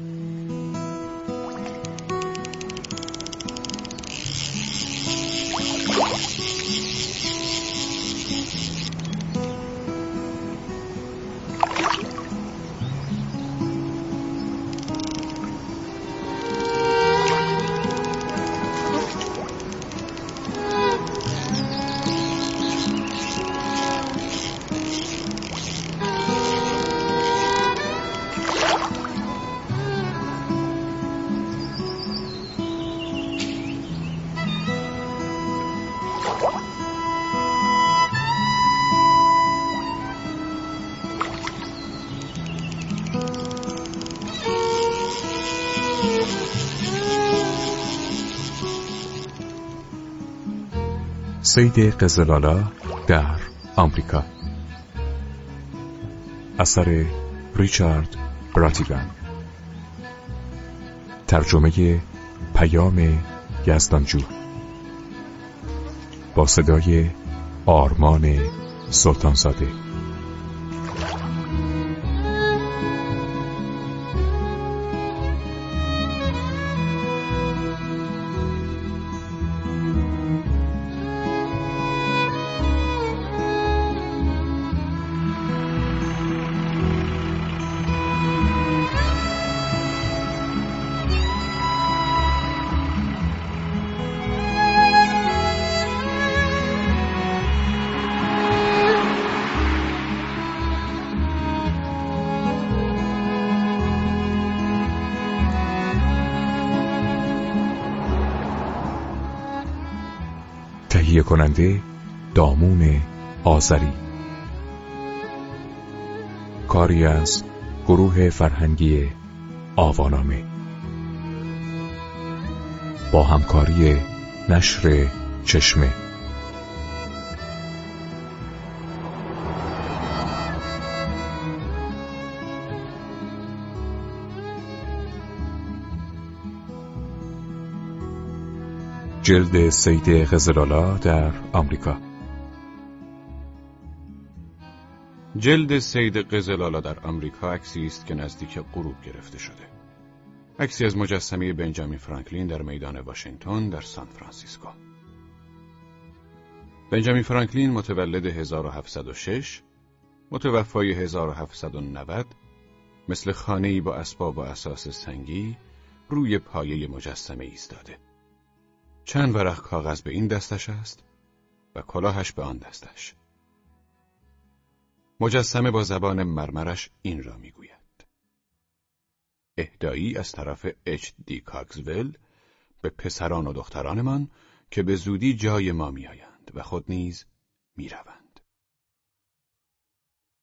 Mm. سید قزلالا در آمریکا. اثر ریچارد براتیگان ترجمه پیام یزدانجو. با صدای آرمان سلطانزاده. تهیه کننده دامون آذری. کاری از گروه فرهنگی آوانامه. با همکاری نشر چشمه. جلد سید غزلالا در آمریکا جلد سید قزلالا در آمریکا عکسی است که نزدیک غروب گرفته شده. عکسی از مجسمه بنجامین فرانکلین در میدان واشنگتن در سان فرانسیسکو. بنجامین فرانکلین متولد 1706 متوفای 1790 مثل خانه‌ای با اسباب و اساس سنگی روی پایه مجسمه ایستاده. چند ورق کاغذ به این دستش است و کلاهش به آن دستش. مجسمه با زبان مرمرش این را می‌گوید. اهدایی از طرف اچ دی کاکزول به پسران و دخترانمان که به زودی جای ما میآیند و خود نیز می‌روند.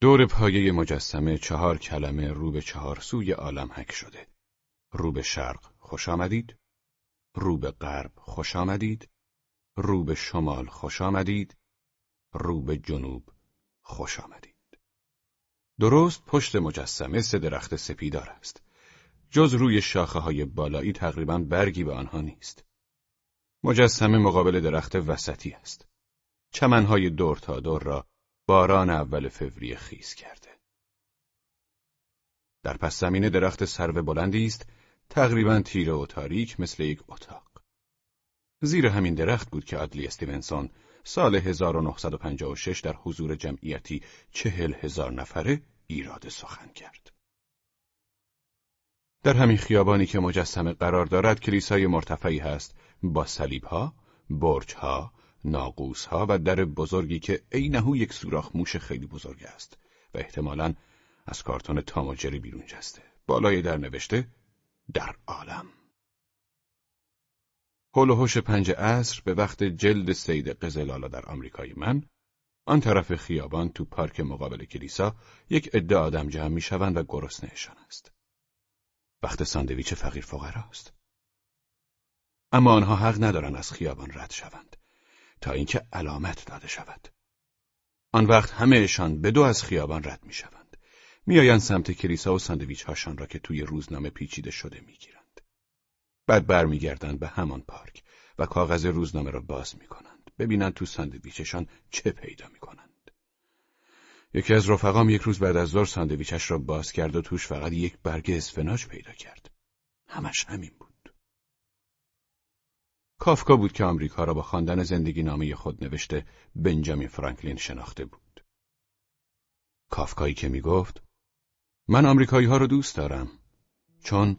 دور پایه مجسمه چهار کلمه رو به چهار سوی عالم حک شده. رو به شرق خوش آمدید، رو به غرب خوش آمدید، رو به شمال خوش آمدید، رو به جنوب خوش آمدید. درست پشت مجسمه سه درخت سپیدار است. جز روی شاخه های بالایی تقریبا برگی به آنها نیست. مجسمه مقابل درخت وسطی است. چمنهای دور تا دور را باران اول فوریه خیز کرده. در پس زمین درخت سرو بلندی است تقریبا تیره و تاریک مثل یک اتاق. زیر همین درخت بود که آدلی استیونسون سال 1956 در حضور جمعیتی چهل هزار نفره ایراد سخن کرد. در همین خیابانی که مجسمه قرار دارد کلیسای مرتفعی هست با صلیبها، برجها، ناقوسها و در بزرگی که عینهو یک سوراخ موش خیلی بزرگ است و احتمالاً از کارتون تاماجری بیرون جسته. بالای در نوشته در عالم. هول پنج عصر به وقت جلد سید قزلالا در آمریکای من آن طرف خیابان تو پارک مقابل کلیسا یک عده آدم جمع می‌شوند و گرسنهشان است. وقت ساندویچ فقیر است. اما آنها حق ندارند از خیابان رد شوند تا اینکه علامت داده شود. آن وقت همهشان به دو از خیابان رد می‌شوند. میآیند سمت کلیسا و ساندویچ هاشان را که توی روزنامه پیچیده شده می‌گیرند. بعد برمیگردند به همان پارک و کاغذ روزنامه را باز می‌کنند. ببینند تو ساندویچشان چه پیدا می‌کنند. یکی از رفقام یک روز بعد از ظهر ساندویچش را باز کرد و توش فقط یک برگ اسفناج پیدا کرد. همش همین بود. کافکا بود که آمریکا را با خواندن زندگی نامه خود نوشته بنجامین فرانکلین شناخته بود. کافکایی که می گفت من آمریکایی ها رو دوست دارم چون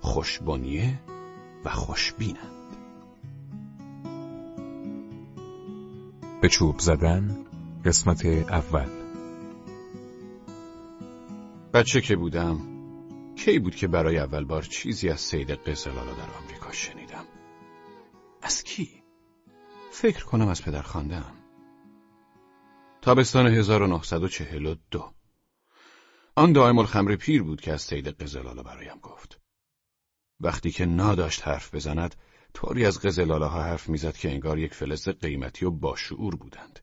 خوشبنیه و خوشبینند. به چوب زدن قسمت اول بچه که بودم کی بود که برای اول بار چیزی از سید قزلالا در آمریکا شنیدم از کی؟ فکر کنم از پدر خواندم تابستان 1942 آن دائم الخمر پیر بود که از سید قزلالا برایم گفت وقتی که ناداشت حرف بزند طوری از قزلالاها حرف می‌زد که انگار یک فلز قیمتی و باشعور بودند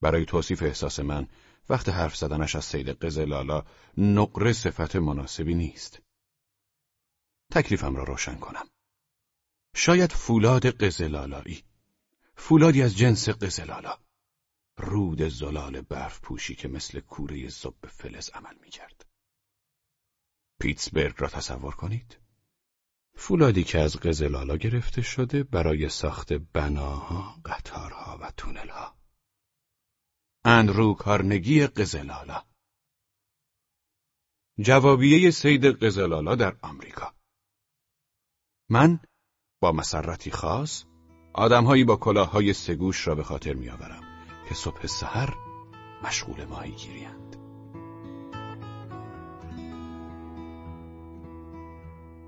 برای توصیف احساس من وقت حرف زدنش از سید قزلالا نقره صفت مناسبی نیست. تکلیفم را روشن کنم. شاید فولاد قزلالایی. فولادی از جنس قزلالا. رود زلال برف پوشی که مثل کوره زب فلز عمل می کرد. پیتسبرگ را تصور کنید. فولادی که از قزلالا گرفته شده برای ساخت بناها، قطارها و تونلها. اندرو کارنگی قزلالا جوابیه سید قزلالا در آمریکا من با مسرتی خاص آدمهایی با کلاههای سگوش را به خاطر میآورم که صبح سحر مشغول ماهی گیریند.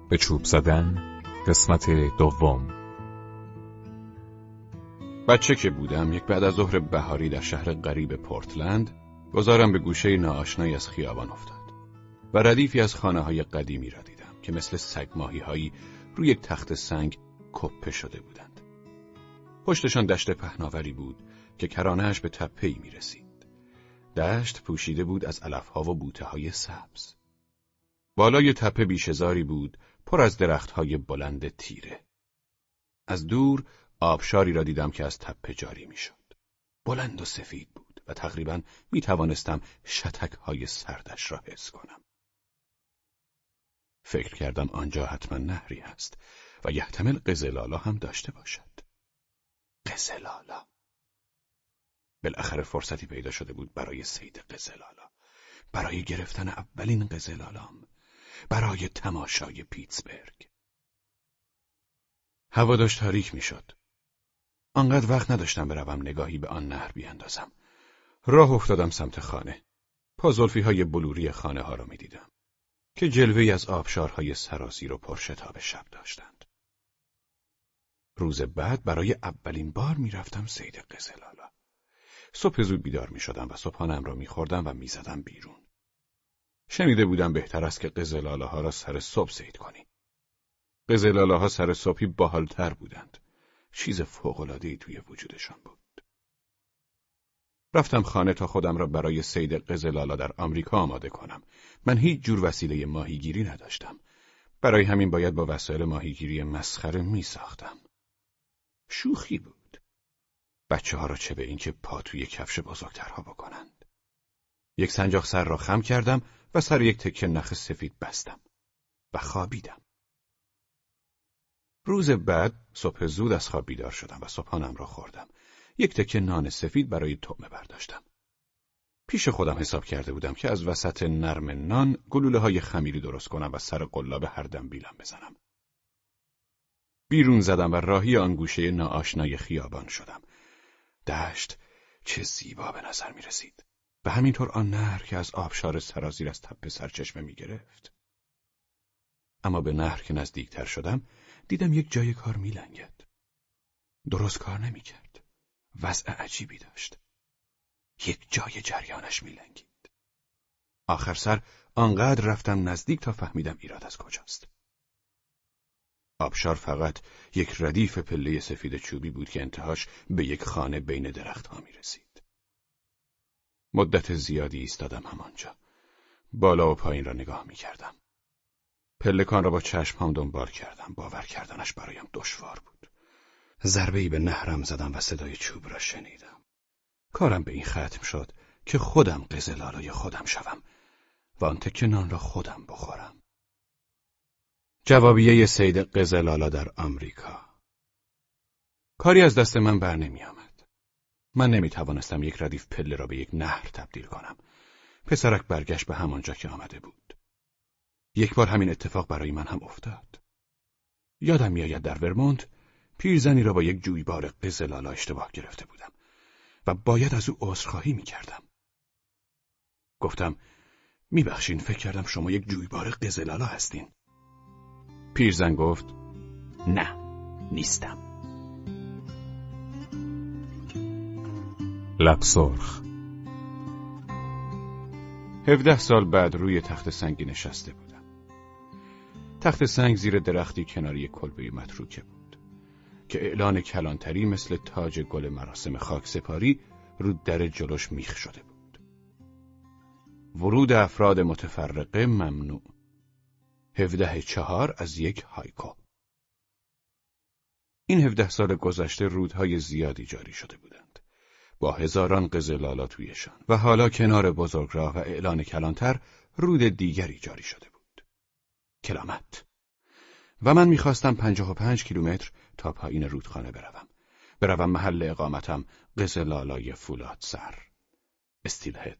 به چوب زدن قسمت دوم بچه که بودم یک بعد از ظهر بهاری در شهر غریب پورتلند گذارم به گوشه ناآشنایی از خیابان افتاد و ردیفی از خانه های قدیمی را دیدم که مثل سگ ماهی هایی روی یک تخت سنگ کپه شده بودند پشتشان دشت پهناوری بود که کرانهش به تپهی می رسید دشت پوشیده بود از علفها و بوته های سبز بالای تپه بیشزاری بود پر از درختهای بلند تیره از دور آبشاری را دیدم که از تپه جاری می‌شد. بلند و سفید بود و تقریبا می توانستم شتک های سردش را حس کنم. فکر کردم آنجا حتما نهری است و یحتمل قزلالا هم داشته باشد. قزلالا بالاخره فرصتی پیدا شده بود برای سید قزلالا برای گرفتن اولین قزلالام برای تماشای پیتسبرگ هوا داشت تاریک می‌شد آنقدر وقت نداشتم بروم نگاهی به آن نهر بیاندازم. راه افتادم سمت خانه. پازولفی های بلوری خانه ها را می دیدم. که جلوه از آبشارهای سراسیر و پرشتاب شب داشتند. روز بعد برای اولین بار می‌رفتم سید قزلالا. صبح زود بیدار می شدم و صبحانم را می خوردم و می زدم بیرون. شنیده بودم بهتر است که قزلالاها را سر صبح سید کنی. قزلالاها سر صبحی باحالتر بودند. چیز فوقلادهی توی وجودشان بود. رفتم خانه تا خودم را برای سید قزلالا در آمریکا آماده کنم. من هیچ جور وسیله ماهیگیری نداشتم. برای همین باید با وسایل ماهیگیری مسخره می ساختم. شوخی بود. بچه ها را چه به اینکه پا توی کفش بزرگترها بکنند. یک سنجاق سر را خم کردم و سر یک تکه نخ سفید بستم و خوابیدم. روز بعد صبح زود از خواب بیدار شدم و صبحانم را خوردم. یک تکه نان سفید برای طعمه برداشتم. پیش خودم حساب کرده بودم که از وسط نرم نان گلوله های خمیری درست کنم و سر قلاب هر دنبیلم بزنم. بیرون زدم و راهی آن گوشه ناآشنای خیابان شدم. دشت چه زیبا به نظر می رسید. و همینطور آن نهر که از آبشار سرازیر از تپه سرچشمه می گرفت. اما به نهر که نزدیکتر شدم دیدم یک جای کار میلنگد. درست کار نمی‌کرد. وضع عجیبی داشت. یک جای جریانش میلنگید. آخر سر آنقدر رفتم نزدیک تا فهمیدم ایراد از کجاست. آبشار فقط یک ردیف پله سفید چوبی بود که انتهاش به یک خانه بین درختها می رسید. مدت زیادی ایستادم همانجا. بالا و پایین را نگاه می کردم. پلکان را با چشمهام دنبال کردم. باور کردنش برایم دشوار بود. ضربه‌ای به نهرم زدم و صدای چوب را شنیدم. کارم به این ختم شد که خودم قزلالای خودم شوم و آن تکه نان را خودم بخورم. جوابیه سید قزلالا در آمریکا کاری از دست من بر نمی آمد. من نمی توانستم یک ردیف پله را به یک نهر تبدیل کنم. پسرک برگشت به همانجا که آمده بود. یک بار همین اتفاق برای من هم افتاد. یادم میآید در ورمونت پیرزنی را با یک جویبار قزلالا اشتباه گرفته بودم و باید از او عذرخواهی می کردم. گفتم میبخشین فکر کردم شما یک جویبار قزلالا هستین. پیرزن گفت نه نیستم. لب سرخ هفده سال بعد روی تخت سنگی نشسته بودم. تخت سنگ زیر درختی کناری کلبه متروکه بود که اعلان کلانتری مثل تاج گل مراسم خاک سپاری رو در جلوش میخ شده بود. ورود افراد متفرقه ممنوع. هفده چهار از یک هایکو. این هفده سال گذشته رودهای زیادی جاری شده بودند. با هزاران قزلالا تویشان و حالا کنار بزرگراه و اعلان کلانتر رود دیگری جاری شده بود. کلامت و من می‌خواستم پنجاه و پنج کیلومتر تا پایین رودخانه بروم. بروم محل اقامتم قزلالای فولاد سر. استیلهد.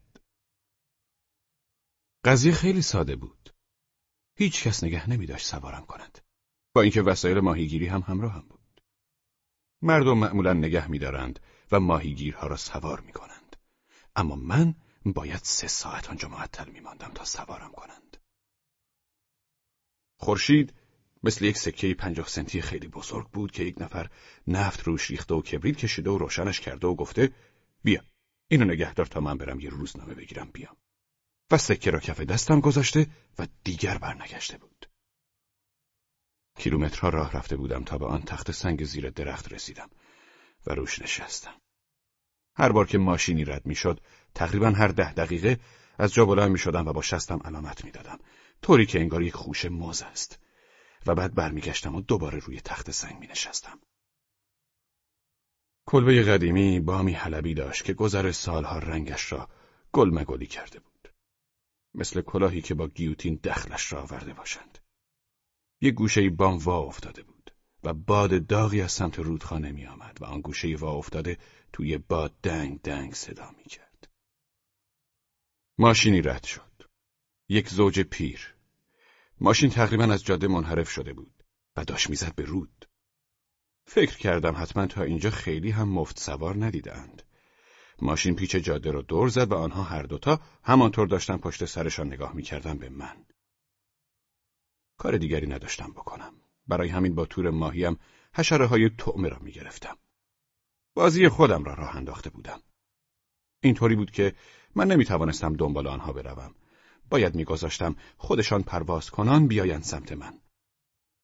قضیه خیلی ساده بود. هیچ کس نگه نمی داشت سوارم کند. با اینکه وسایل ماهیگیری هم همراه هم بود. مردم معمولا نگه میدارند و ماهیگیرها را سوار می کنند. اما من باید سه ساعت آنجا معطل می ماندم تا سوارم کنند. خورشید مثل یک سکه پنجاه سنتی خیلی بزرگ بود که یک نفر نفت روش ریخته و کبریت کشیده و روشنش کرده و گفته بیا اینو نگهدار تا من برم یه روزنامه بگیرم بیام و سکه را کف دستم گذاشته و دیگر برنگشته بود کیلومترها راه رفته بودم تا به آن تخت سنگ زیر درخت رسیدم و روش نشستم هر بار که ماشینی رد می‌شد تقریبا هر ده دقیقه از جا بلند می شدم و با شستم علامت می‌دادم طوری که انگار یک خوش موز است و بعد برمیگشتم و دوباره روی تخت سنگ می نشستم. کلبه قدیمی بامی حلبی داشت که گذر سالها رنگش را گل مگلی کرده بود. مثل کلاهی که با گیوتین دخلش را آورده باشند. یک گوشه بام وا افتاده بود و باد داغی از سمت رودخانه می آمد و آن گوشه وا افتاده توی باد دنگ دنگ صدا می کرد. ماشینی رد شد. یک زوج پیر. ماشین تقریبا از جاده منحرف شده بود و داشت می‌زد به رود. فکر کردم حتما تا اینجا خیلی هم مفت سوار ندیدند. ماشین پیچ جاده را دور زد و آنها هر دوتا همانطور داشتن پشت سرشان نگاه می‌کردن به من. کار دیگری نداشتم بکنم. برای همین با تور ماهیم حشره های تعمه را می‌گرفتم. بازی خودم را راه انداخته بودم. اینطوری بود که من نمی توانستم دنبال آنها بروم. باید میگذاشتم خودشان پرواز کنان بیایند سمت من.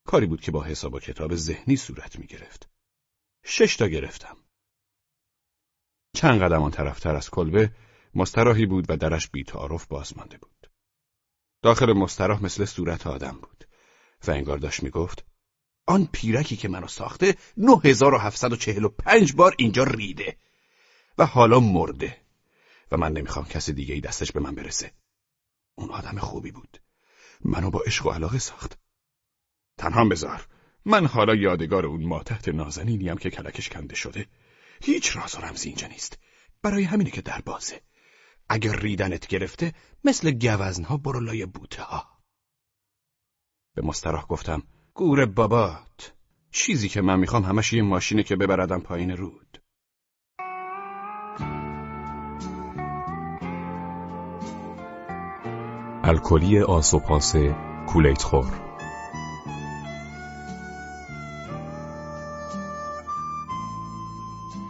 کاری بود که با حساب و کتاب ذهنی صورت می گرفت. شش تا گرفتم. چند قدم آن طرفتر از کلبه مستراحی بود و درش بیتعارف باز مانده بود. داخل مستراح مثل صورت آدم بود و انگار داشت می‌گفت آن پیرکی که منو ساخته 9745 بار اینجا ریده و حالا مرده و من نمی‌خوام کسی دیگه ای دستش به من برسه. اون آدم خوبی بود. منو با عشق و علاقه ساخت. تنها بذار. من حالا یادگار اون ما تحت نازنینیم که کلکش کنده شده. هیچ راز و رمزی اینجا نیست. برای همینه که در بازه. اگر ریدنت گرفته مثل گوزنها برو لای بوته ها. به مستراح گفتم گور بابات چیزی که من می‌خوام همش یه ماشینه که ببردم پایین رود الکلی آسوپاس کولیت خور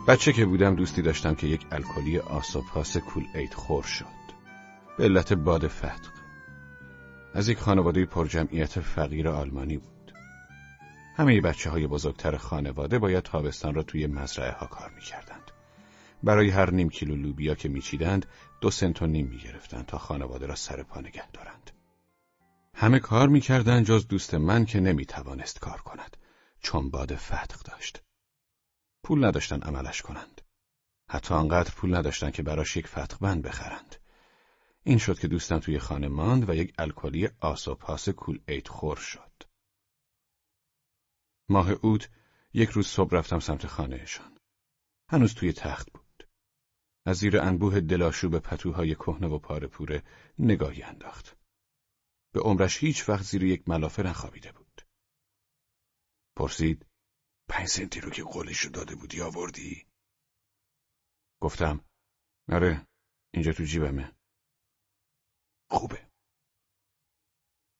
بچه که بودم دوستی داشتم که یک الکلی آسوپاس کول ایت خور شد. به علت باد فتق. از یک خانواده پرجمعیت فقیر آلمانی بود. همه بچه های بزرگتر خانواده باید تابستان را توی مزرعه ها کار می‌کردند. برای هر نیم کیلو لوبیا که میچیدند دو سنت و نیم می‌گرفتند تا خانواده را سر پا نگه دارند. همه کار می‌کردند جز دوست من که نمی‌توانست کار کند. چون باد فتق داشت. پول نداشتن عملش کنند. حتی آنقدر پول نداشتن که براش یک فتقبند بخرند. این شد که دوستم توی خانه ماند و یک الکلی آس و پاس کول ایت خور شد. ماه اوت یک روز صبح رفتم سمت خانهشان. هنوز توی تخت بود. از زیر انبوه دلاشوب پتوهای کهنه و پاره نگاهی انداخت. به عمرش هیچ وقت زیر یک ملافه نخوابیده بود. پرسید پنج سنتی رو که قولش داده بودی آوردی؟ گفتم آره اینجا تو جیبمه. خوبه.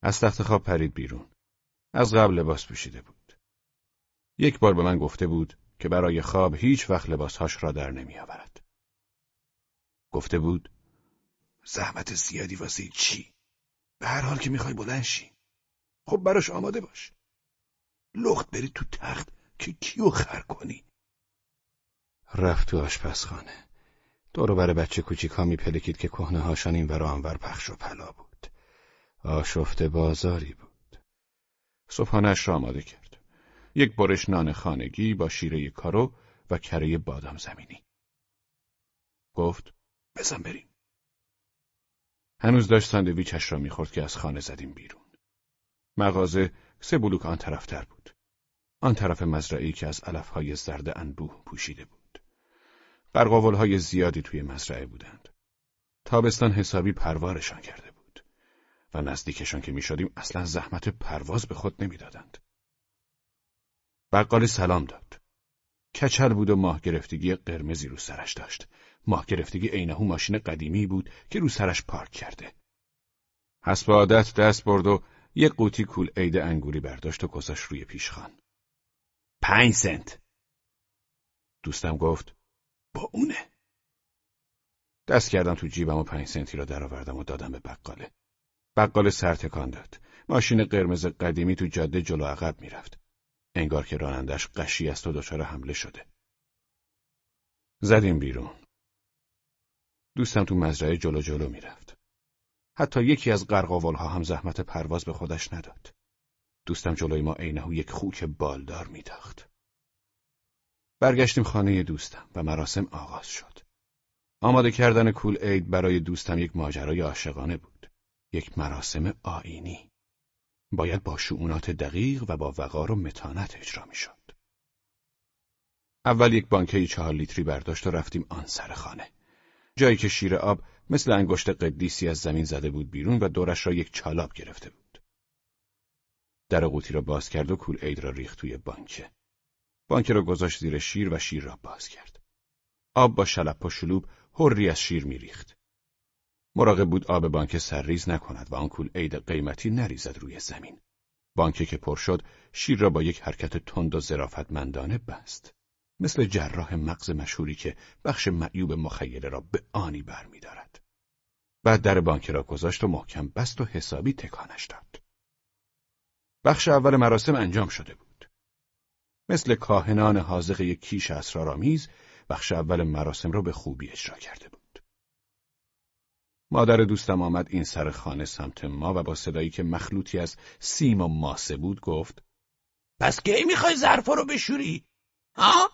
از تخت خواب پرید بیرون. از قبل لباس پوشیده بود. یک بار به من گفته بود که برای خواب هیچ وقت لباسهاش را در نمی آورد. گفته بود زحمت زیادی واسه چی؟ به هر حال که می‌خوای بلند شی. خب براش آماده باش. لخت بری تو تخت که کیو خر کنی. رفت تو آشپزخانه. دورو بر بچه کوچیک ها میپلکید که کهنه هاشان این ور آنور پخش و پلا بود. آشفته بازاری بود. صبحانش را آماده کرد. یک برش نان خانگی با شیره کارو و کره بادام زمینی. گفت بزن بریم. هنوز داشت ساندویچش را می‌خورد که از خانه زدیم بیرون. مغازه سه بلوک آن طرفتر بود. آن طرف مزرعی که از علفهای زرد انبوه پوشیده بود. های زیادی توی مزرعه بودند. تابستان حسابی پروارشان کرده بود و نزدیکشان که می‌شدیم اصلا زحمت پرواز به خود نمی‌دادند. بقال سلام داد. کچل بود و ماه گرفتگی قرمزی رو سرش داشت. ماه گرفتگی عینهو ماشین قدیمی بود که رو سرش پارک کرده. حسب عادت دست برد و یک قوطی کول عید انگوری برداشت و گذاشت روی پیشخان. پنج سنت. دوستم گفت با اونه. دست کردم تو جیبم و پنج سنتی را درآوردم و دادم به بقاله. بقاله سر تکان داد. ماشین قرمز قدیمی تو جاده جلو عقب می‌رفت. انگار که رانندش قشی است و دچار حمله شده. زدیم بیرون. دوستم تو مزرعه جلو جلو می‌رفت. حتی یکی از ها هم زحمت پرواز به خودش نداد. دوستم جلوی ما عینهو یک خوک بالدار میتاخت. برگشتیم خانه دوستم و مراسم آغاز شد. آماده کردن کول اید برای دوستم یک ماجرای عاشقانه بود. یک مراسم آینی. باید با شعونات دقیق و با وقار و متانت اجرا می‌شد. اول یک بانکه چهار لیتری برداشت و رفتیم آن سر خانه. جایی که شیر آب مثل انگشت قدیسی از زمین زده بود بیرون و دورش را یک چالاب گرفته بود. در قوطی را باز کرد و کول اید را ریخت توی بانکه. بانکه را گذاشت زیر شیر و شیر را باز کرد. آب با شلپ و شلوب هری از شیر میریخت. مراقب بود آب بانک سرریز نکند و آن کول عید قیمتی نریزد روی زمین. بانکه که پر شد شیر را با یک حرکت تند و ظرافتمندانه بست. مثل جراح مغز مشهوری که بخش معیوب مخیله را به آنی برمیدارد. بعد در بانک را گذاشت و محکم بست و حسابی تکانش داد. بخش اول مراسم انجام شده بود. مثل کاهنان حاضق یک کیش اسرارآمیز بخش اول مراسم را به خوبی اجرا کرده بود. مادر دوستم آمد این سر خانه سمت ما و با صدایی که مخلوطی از سیم و ماسه بود گفت پس کی می‌خوای ظرفا رو بشوری؟ ها؟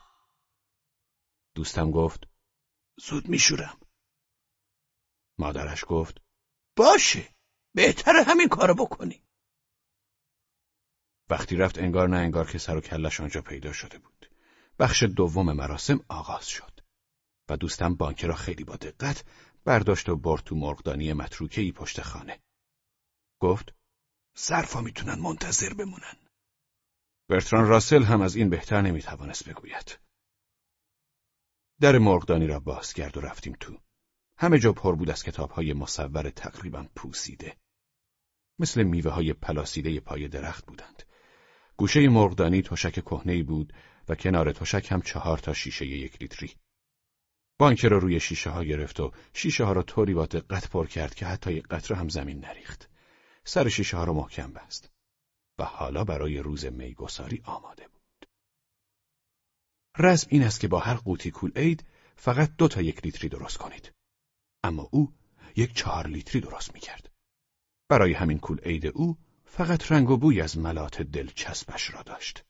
دوستم گفت زود میشورم. مادرش گفت باشه بهتر همین کارو بکنی. وقتی رفت انگار نه انگار که سر و کلش آنجا پیدا شده بود. بخش دوم مراسم آغاز شد و دوستم بانک را خیلی با دقت برداشت و برد تو مرغدانی متروکه پشت خانه. گفت صرفا می‌تونن منتظر بمونن. برتران راسل هم از این بهتر نمی‌توانست بگوید. در مرغدانی را باز کرد و رفتیم تو. همه جا پر بود از کتابهای مصور تقریبا پوسیده. مثل میوه های پلاسیده پای درخت بودند. گوشه مرغدانی تشک کهنه بود و کنار تشک هم چهار تا شیشه یک لیتری. بانک را روی شیشه ها گرفت و شیشه ها را طوری با دقت پر کرد که حتی یک قطره هم زمین نریخت. سر شیشه ها را محکم بست و حالا برای روز میگساری آماده بود. رزم این است که با هر قوطی کول اید فقط دو تا یک لیتری درست کنید. اما او یک چهار لیتری درست می کرد. برای همین کول عید او فقط رنگ و بوی از ملات دلچسبش را داشت.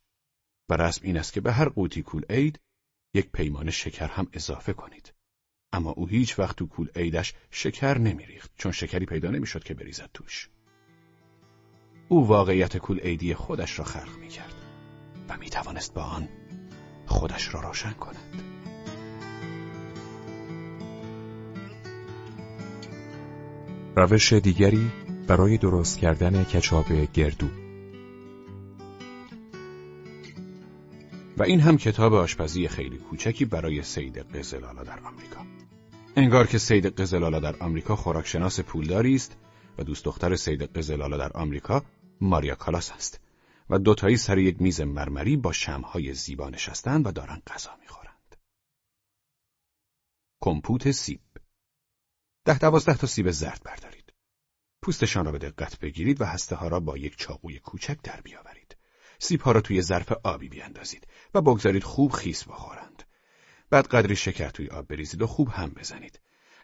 و رسم این است که به هر قوطی کول عید یک پیمان شکر هم اضافه کنید. اما او هیچ وقت تو کول ایدش شکر نمیریخت چون شکری پیدا نمی‌شد که بریزد توش. او واقعیت کول ایدی خودش را خلق می کرد و می توانست با آن خودش را روشن کند. روش دیگری برای درست کردن کچاپ گردو و این هم کتاب آشپزی خیلی کوچکی برای سید قزلالا در آمریکا. انگار که سید قزلالا در آمریکا خوراکشناس پولداری است و دوست دختر سید قزلالا در آمریکا ماریا کالاس است و دوتایی سر یک میز مرمری با شمهای زیبا نشستند و دارن غذا می‌خورند. کمپوت سیب ده دوازده تا سیب زرد بردارید. پوستشان را به دقت بگیرید و هسته ها را با یک چاقوی کوچک در بیاورید. سیب ها را توی ظرف آبی بیاندازید و بگذارید خوب خیس بخورند. بعد قدری شکر توی آب بریزید و خوب هم بزنید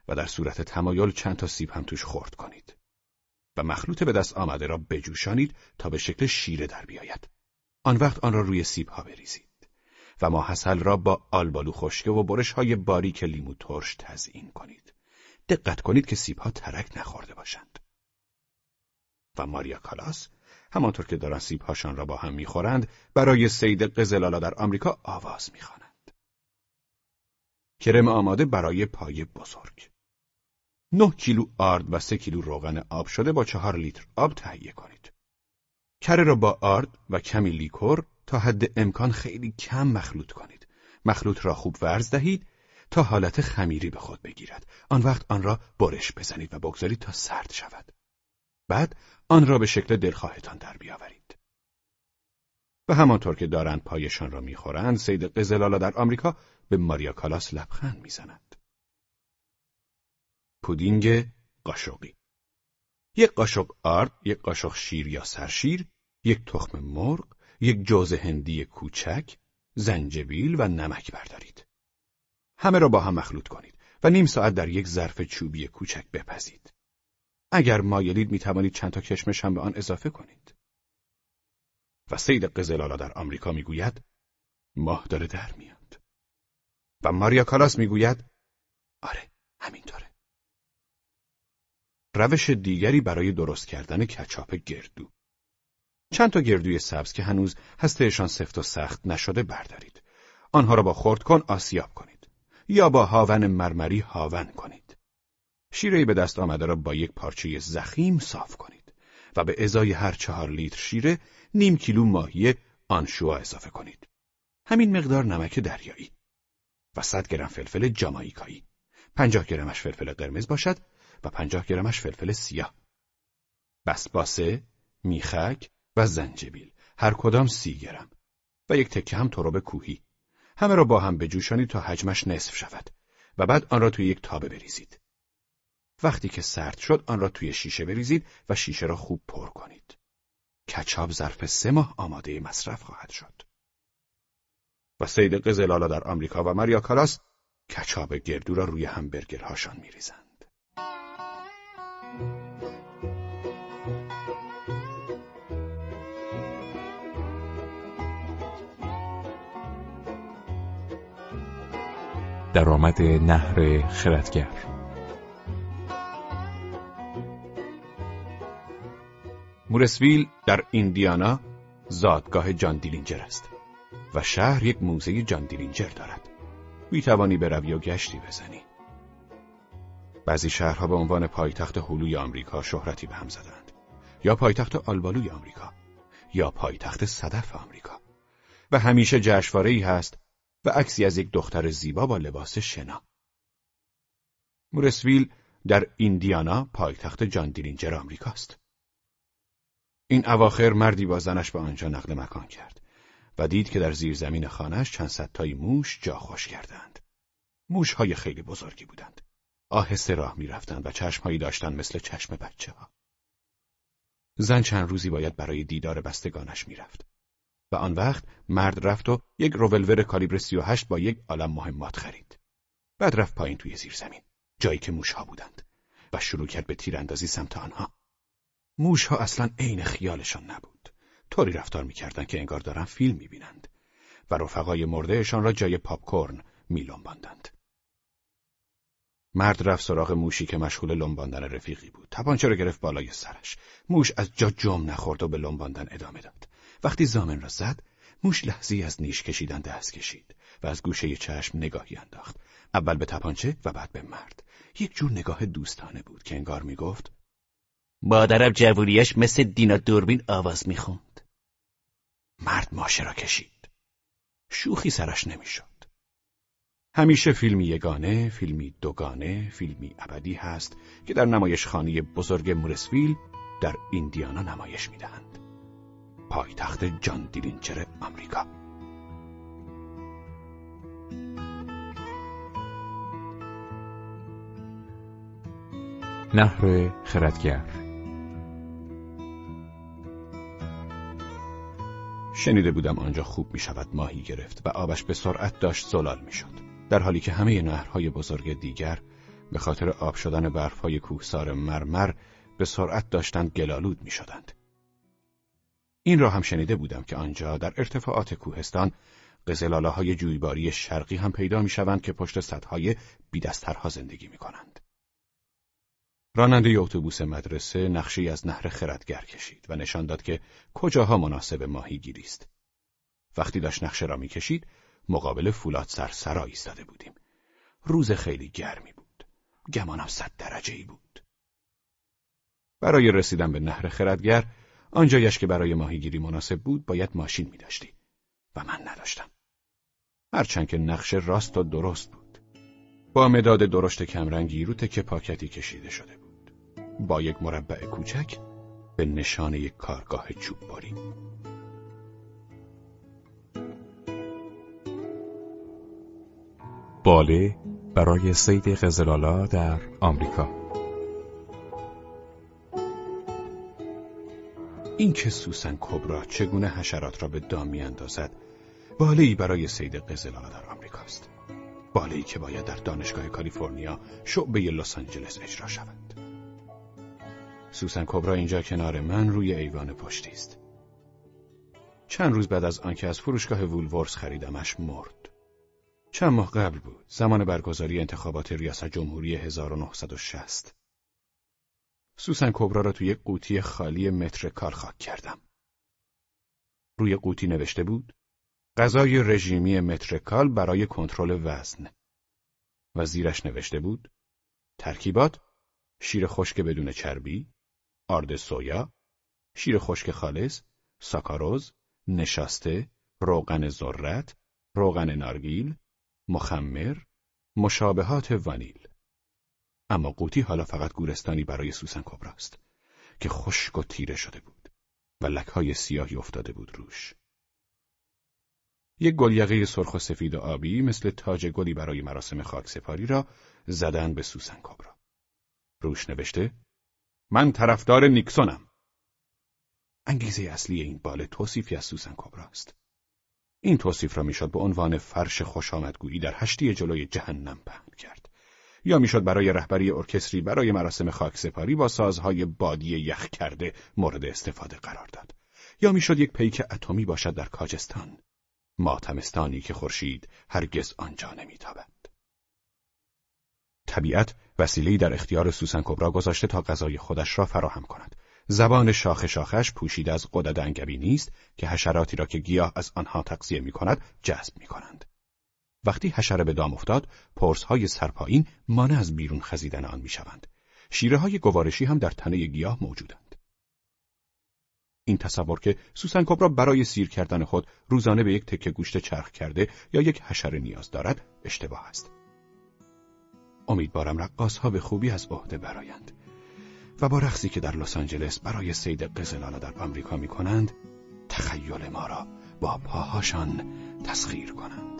و در صورت تمایل چند تا سیب هم توش خورد کنید. و مخلوط به دست آمده را بجوشانید تا به شکل شیره در بیاید. آن وقت آن را روی سیب ها بریزید و ماحصل را با آلبالو خشکه و برش های باریک لیمو ترش تزیین کنید. دقت کنید که سیب ها ترک نخورده باشند. و ماریا کالاس همانطور که دارن سیب هاشان را با هم می‌خورند برای سید قزلالا در آمریکا آواز می‌خوانند. کرم آماده برای پای بزرگ. نه کیلو آرد و سه کیلو روغن آب شده با چهار لیتر آب تهیه کنید. کره را با آرد و کمی لیکور تا حد امکان خیلی کم مخلوط کنید. مخلوط را خوب ورز دهید تا حالت خمیری به خود بگیرد. آن وقت آن را برش بزنید و بگذارید تا سرد شود. بعد آن را به شکل دلخواهتان در بیاورید. و همانطور که دارند پایشان را می‌خورند سید قزلالا در آمریکا به ماریا کالاس لبخند می‌زند. پودینگ قاشقی یک قاشق آرد، یک قاشق شیر یا سرشیر، یک تخم مرغ، یک جوز هندی کوچک، زنجبیل و نمک بردارید. همه را با هم مخلوط کنید و نیم ساعت در یک ظرف چوبی کوچک بپزید. اگر مایلید می توانید چند تا کشمش هم به آن اضافه کنید. و سید قزلالا در آمریکا می‌گوید ماه داره در میاد. و ماریا کالاس می‌گوید آره همینطوره. روش دیگری برای درست کردن کچاپ گردو چند تا گردوی سبز که هنوز هستهشان سفت و سخت نشده بردارید. آنها را با خرد کن آسیاب کنید. یا با هاون مرمری هاون کنید. شیره به دست آمده را با یک پارچه زخیم صاف کنید و به ازای هر چهار لیتر شیره نیم کیلو ماهی آنشوا اضافه کنید. همین مقدار نمک دریایی و 100 گرم فلفل جامایکایی. 50 گرمش فلفل قرمز باشد و 50 گرمش فلفل سیاه. بسباسه، میخک و زنجبیل هر کدام سی گرم و یک تکه هم تراب کوهی. همه را با هم بجوشانید تا حجمش نصف شود و بعد آن را توی یک تابه بریزید. وقتی که سرد شد آن را توی شیشه بریزید و شیشه را خوب پر کنید. کچاب ظرف سه ماه آماده مصرف خواهد شد. و سید قزلالا در آمریکا و ماریا کالاس کچاب گردو را روی همبرگرهاشان میریزند. درآمد نهر خردگر مورسویل در ایندیانا زادگاه جان دیلینجر است و شهر یک موزه جان دیلینجر دارد. می توانی بروی و گشتی بزنی. بعضی شهرها به عنوان پایتخت هلوی آمریکا شهرتی به هم زدند. یا پایتخت آلبالوی آمریکا یا پایتخت صدف آمریکا و همیشه جشنواره ای هست و عکسی از یک دختر زیبا با لباس شنا. مورسویل در ایندیانا پایتخت جان دیلینجر آمریکاست. این اواخر مردی با زنش به آنجا نقل مکان کرد و دید که در زیر زمین خانهش چند صد موش جا خوش کردند. موش های خیلی بزرگی بودند. آهسته راه می رفتند و چشمهایی داشتند مثل چشم بچه ها. زن چند روزی باید برای دیدار بستگانش می‌رفت. و آن وقت مرد رفت و یک روولور کالیبر 38 با یک عالم مهمات خرید. بعد رفت پایین توی زیر زمین، جایی که موشها بودند و شروع کرد به تیراندازی سمت آنها. موشها اصلا عین خیالشان نبود. طوری رفتار می‌کردند که انگار دارن فیلم می‌بینند و رفقای مردهشان را جای پاپکورن میلنباندند. مرد رفت سراغ موشی که مشغول لنباندن رفیقی بود. تپانچه را گرفت بالای سرش. موش از جا جم نخورد و به لنباندن ادامه داد. وقتی زامن را زد، موش لحظی از نیش کشیدن دست کشید و از گوشه چشم نگاهی انداخت. اول به تپانچه و بعد به مرد. یک جور نگاه دوستانه بود که انگار می‌گفت مادرم جوونیش مثل دینا دوربین آواز می‌خوند. مرد ماشه را کشید. شوخی سرش نمی‌شد. همیشه فیلمی یگانه، فیلمی دوگانه، فیلمی ابدی هست که در نمایش خانی بزرگ مورسویل در ایندیانا نمایش می‌دهند. پایتخت جان دیلینچر آمریکا. نهر خردگر شنیده بودم آنجا خوب می شود ماهی گرفت و آبش به سرعت داشت زلال می شد. در حالی که همه نهرهای بزرگ دیگر به خاطر آب شدن برفهای کوهسار مرمر به سرعت داشتند گلالود می شدند. این را هم شنیده بودم که آنجا در ارتفاعات کوهستان قزلاله های جویباری شرقی هم پیدا می شوند که پشت سدهای بیدسترها زندگی می کنند. راننده اتوبوس مدرسه نقشی از نهر خردگر کشید و نشان داد که کجاها مناسب ماهیگیری است. وقتی داشت نقشه را می‌کشید مقابل فولاد سر سرا ایستاده بودیم. روز خیلی گرمی بود. گمانم صد درجه ای بود. برای رسیدن به نهر خردگر آنجایش که برای ماهیگیری مناسب بود باید ماشین می داشتی و من نداشتم. هرچند که نقشه راست و درست بود. با مداد درشت کمرنگی رو تکه پاکتی کشیده شده. با یک مربع کوچک به نشان یک کارگاه چوب باری. باله برای سید قزلالا در آمریکا. اینکه سوسن کبرا چگونه حشرات را به دام میاندازد بالهای برای سید قزلالا در آمریکاست. بالهای که باید در دانشگاه کالیفرنیا شعبه لس آنجلس اجرا شود. سوسن کبرا اینجا کنار من روی ایوان پشتی است. چند روز بعد از آنکه از فروشگاه وولورس خریدمش مرد. چند ماه قبل بود زمان برگزاری انتخابات ریاست جمهوری 1960 سوسن کبرا را توی قوطی خالی متر کار خاک کردم. روی قوطی نوشته بود غذای رژیمی مترکال برای کنترل وزن. و زیرش نوشته بود ترکیبات شیر خشک بدون چربی آرد سویا شیر خشک خالص ساکاروز نشاسته روغن ذرت روغن نارگیل مخمر، مشابهات وانیل اما قوطی حالا فقط گورستانی برای سوسن کبراست که خشک و تیره شده بود و لکهای سیاهی افتاده بود روش. یک گلیقه سرخ و سفید و آبی مثل تاج گلی برای مراسم خاکسپاری را زدن به سوسن کبرا. روش نوشته من طرفدار نیکسونم. انگیزه اصلی این بال توصیفی از سوسن کبراست. این توصیف را می‌شد به عنوان فرش خوشامدگویی در هشتی جلوی جهنم پهن کرد یا می‌شد برای رهبری ارکستری برای مراسم خاکسپاری با سازهای بادی یخ کرده مورد استفاده قرار داد یا می‌شد یک پیک اتمی باشد در کاجستان ماتمستانی که خورشید هرگز آنجا نمیتابد طبیعت وسیله‌ای در اختیار سوسن کبرا گذاشته تا غذای خودش را فراهم کند زبان شاخ شاخش پوشیده از قدد انگبی نیست که حشراتی را که گیاه از آنها تغذیه می کند جذب می کنند. وقتی حشره به دام افتاد، های سرپایین مانع از بیرون خزیدن آن می شوند. شیره های گوارشی هم در تنه گیاه موجودند. این تصور که سوسن کبرا برای سیر کردن خود روزانه به یک تکه گوشت چرخ کرده یا یک حشره نیاز دارد اشتباه است. امیدوارم ها به خوبی از عهده برایند. و با رقصی که در لس آنجلس برای سید قزلالا در آمریکا می کنند تخیل ما را با پاهاشان تسخیر کنند